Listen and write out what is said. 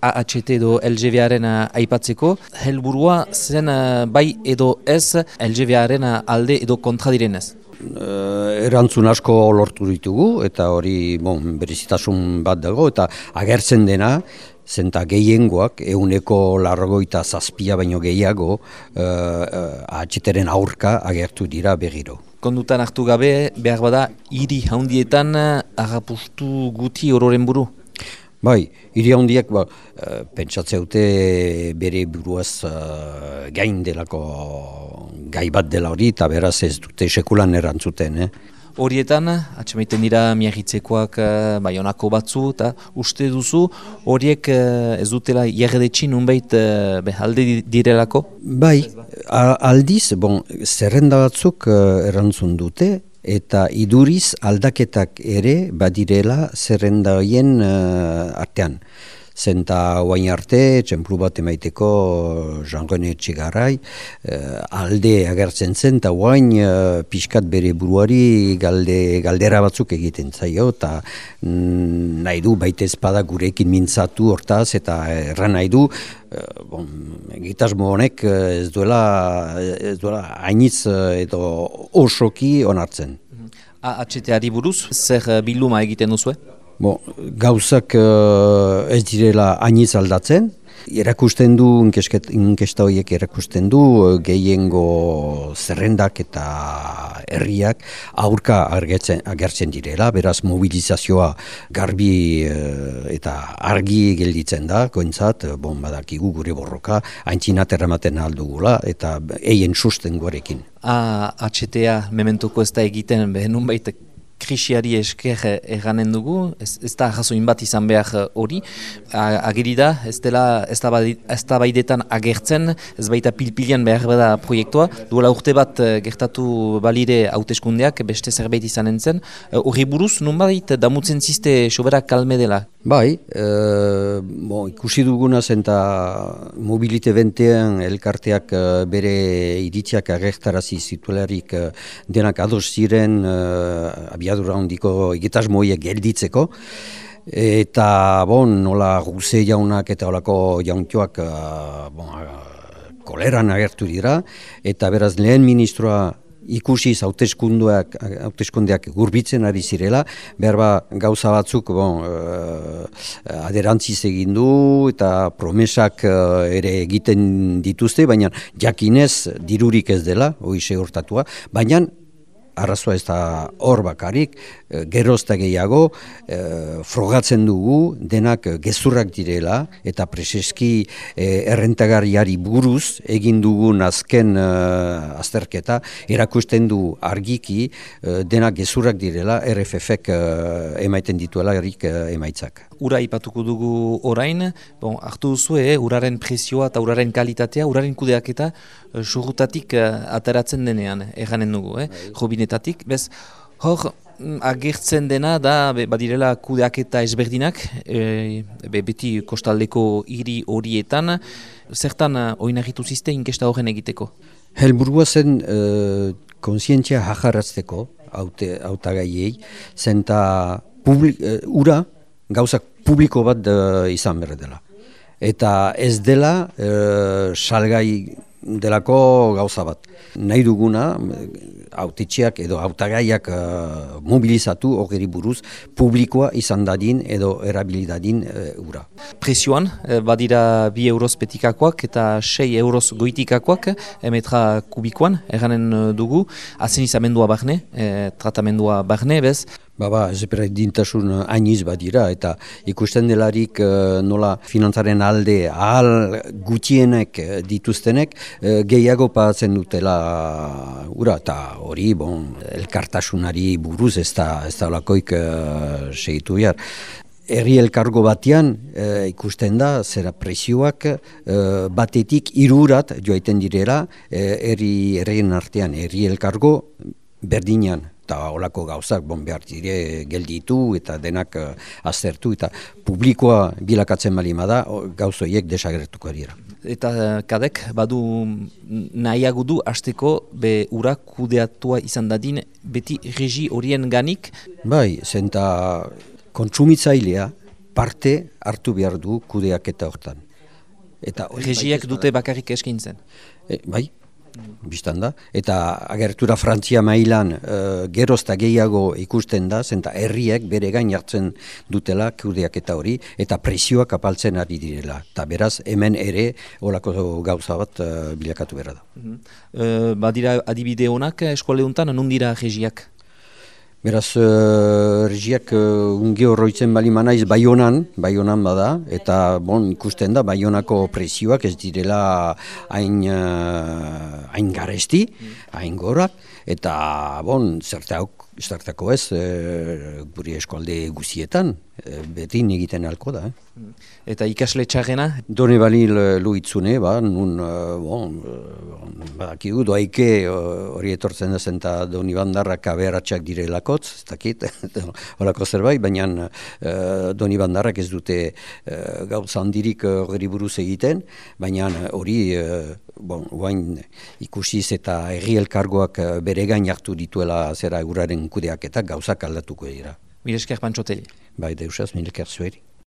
AHT edo LGBaren aipatzeko, helburua zen bai edo ez LGBaren alde edo kontra direnez? erantzun asko lortu ditugu eta hori bon, berizitasun bat dago eta agertzen dena zenta gehiengoak euneko largoita zazpia baino gehiago uh, uh, aurka agertu dira begiro. Kondutan hartu gabe, behar bada, hiri haundietan agapustu guti ororen buru? Bai, hiri handiak ba, uh, pentsatzeute bere buruaz gain delako gai bat dela hori eta beraz ez dute sekulan erantzuten. Eh? horietan, atxemaiten dira miagitzekoak uh, bai onako batzu, eta uste duzu horiek uh, ez dutela jarredetxin unbait uh, eh, alde direlako? Bai, aldiz, bon, zerrenda batzuk uh, erantzun dute, eta iduriz aldaketak ere badirela zerrenda horien artean zenta guain arte, txemplu bat emaiteko Jean-René Txigarai, eh, alde agertzen zen, eta guain eh, pixkat bere buruari galde, galdera batzuk egiten zaio, eta mm, nahi du baita ezpada gurekin mintzatu hortaz, eta erran nahi du, eh, bon, egitasmo honek ez duela, ez duela hainitz edo osoki onartzen. AHT-ari buruz, zer biluma egiten duzu? Bo, gauzak uh, ez direla ainiz aldatzen, erakusten du, inkesta horiek erakusten du, uh, gehiengo zerrendak eta herriak aurka agertzen, agertzen direla, beraz mobilizazioa garbi uh, eta argi gelditzen da, kointzat, bon, badakigu gure borroka, haintzinat erramaten aldugula, eta eien susten guarekin. Ah, HTA mementuko ez da egiten, behar baitek krisiari esker eganen dugu, ez, ez da jasoin bat izan behar hori, agiri da, ez dela ez da baidetan agertzen, ez baita pilpilian behar bada proiektua, duela urte bat eh, gertatu balire hauteskundeak beste zerbait izan entzen, eh, hori buruz, nun badit, damutzen ziste sobera kalme dela? Bai, e, bo, ikusi duguna zen eta mobilite bentean elkarteak bere iritziak agertarazi zituelarik denak ados ziren abiadura handiko egitasmoiek gelditzeko, eta bon, nola guze jaunak eta olako jauntioak bon, koleran agertu dira, eta beraz lehen ministroa ikusi hauteskundeak hauteskundeak gurbitzen ari zirela berba gauza batzuk bon uh, aderantziz egin du eta promesak ere egiten dituzte baina jakinez dirurik ez dela hoize hortatua baina arrazoa ez da hor bakarik, e, gerozta gehiago, e, frogatzen dugu, denak gezurrak direla, eta preseski e, errentagarriari buruz, egin dugun azken e, azterketa, erakusten du argiki, e, denak gezurrak direla, RFF-ek e, emaiten dituela erik emaitzak. Ura ipatuko dugu orain, bon, hartu duzu, eh, uraren presioa eta uraren kalitatea, uraren kudeak eta surrutatik ateratzen denean, eganen dugu, eh, bai honetatik, bez, hor, mm, agertzen dena da, be, badirela kudeak eta ezberdinak, e, be, beti kostaldeko hiri horietan, zertan uh, oinagitu ziste inkesta horren egiteko? Helburua zen uh, konsientzia jajarrazteko, haute, hautagaiei, zenta publik, uh, ura gauzak publiko bat uh, izan behar dela. Eta ez dela uh, salgai delako gauza bat. Nahi duguna, autetxeak edo autagaiak uh, mobilizatu hori buruz publikoa izan dadin edo erabilidadin uh, ura. Presioan, eh, badira bi euroz petikakoak eta sei euroz goitikakoak emetra kubikoan, eranen dugu, azen izamendua barne, tratamendua barne, bez, Ba, ba, ezepera dintasun hainiz badira eta ikusten delarik uh, nola finantzaren alde ahal gutienek dituztenek uh, gehiago patzen dutela ura eta hori bon, elkartasunari buruz ez da, ez da lakoik uh, segitu behar. Herri elkargo batean ikusten da zera presioak batetik irurat joaiten direla herri uh, artean herri elkargo berdinan eta olako gauzak bon behar dire gelditu eta denak uh, aztertu eta publikoa bilakatzen balima da gauzoiek desagertuko dira. Eta uh, kadek badu nahiago du hasteko be ura kudeatua izan dadin beti regi horien ganik? Bai, zenta kontsumitzailea parte hartu behar du kudeak eta hortan. Eta Regiak dute bakarrik eskintzen? E, bai, biztan da. Eta agertura Frantzia mailan e, gerozta gehiago ikusten da, zenta herriek bere gain hartzen dutela kudeak eta hori, eta presioak apaltzen ari direla. Eta beraz, hemen ere, olako gauza bat e, bilakatu behar da. Mm badira adibide honak eskualeuntan, non dira regiak? Beraz, uh, regiak uh, unge horroitzen bali manaiz baionan, baionan bada, eta bon, ikusten da baionako presioak ez direla hain, uh, hain garesti, hain gorak, eta bon, zertauk, zertako ez, uh, guri eskualde guzietan, uh, beti egiten alko da. Eh? Eta ikasle txarrena? Done bali luitzune, ba, nun, uh, bon, uh, badakigu, doaike hori etortzen da zen, eta doni bandarrak aberatxak direlakotz, ez dakit, horako zerbait, baina uh, doni bandarrak ez dute uh, gauz handirik hori buruz egiten, baina hori, uh, bon, guain ikusiz eta erri elkargoak bere gain hartu dituela zera eguraren kudeak eta gauzak aldatuko dira. Mire esker pantxoteli. Bai, deusaz, mire esker zueri.